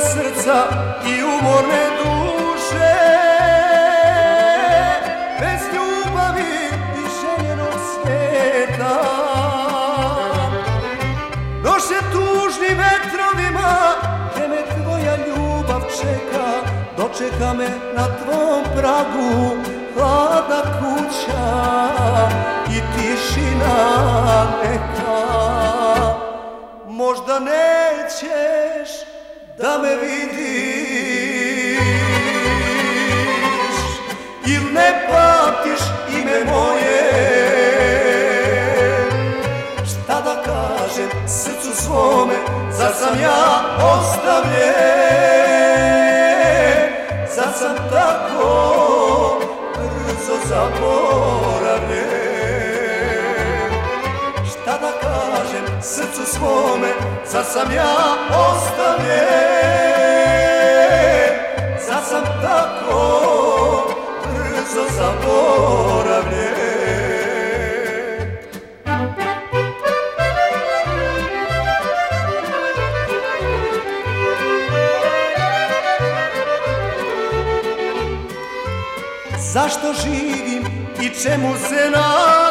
srca i umorne duše. Bez ljubavi i željenog sveta Noše tužni vetrovima Gde me tvoja ljubav čeka. Dočeka me na tvom pragu Hladna kuća i tišina neka da me vidiš. Il ne pamtiš ime moje? Šta da kažem srcu svome Zar sam ja ostavljen Zar sam tako brzo zaboravljen? Šta da kažem srcu svome Zar sam ja ostavljen brzo zaboravljen. Zašto živim i čemu se nadam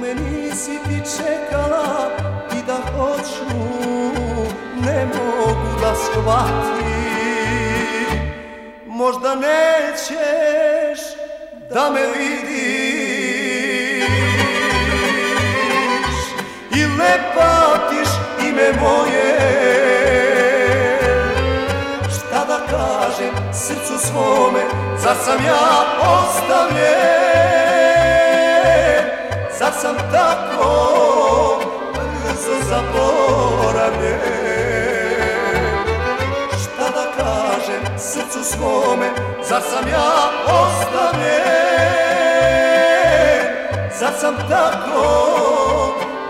me nisi ti čekala I da hoću ne mogu da shvatim. Možda nećeš da me vidiš Il ne pamtiš ime moje. Šta da kažem srcu svome Zar sam ja ostavljen Zar sam tako brzo zaboravljen? Šta da kažem srcu svome Zar sam ja ostavljen? Zar sam tako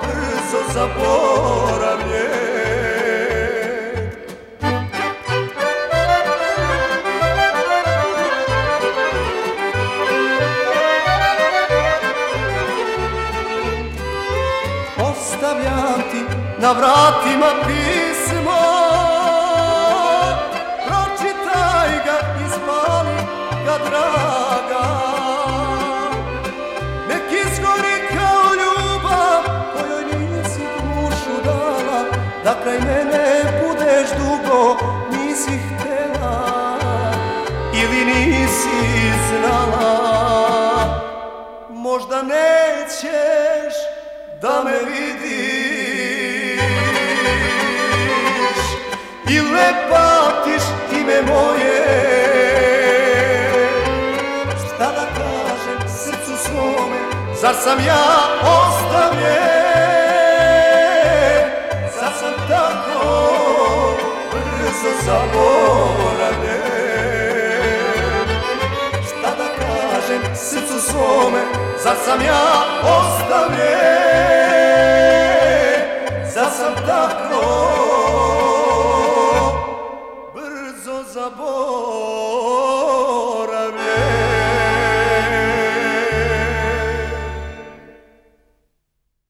brzo zaboravljen na vratima pismo. Pročitaj ga i spali ga draga. Nek izgori kao ljubav kojoj nisi dušu dala Da kraj mene budeš dugo nisi htela Ili nisi znala. Možda nećeš da me vidiš Ili ne pamtiš ime moje. Šta da kažem srcu svome Zar sam ja ostavljen? Zar sam tako brzo zaboravljen? Šta da kažem srcu svome Zar sam ja ostavljen oh.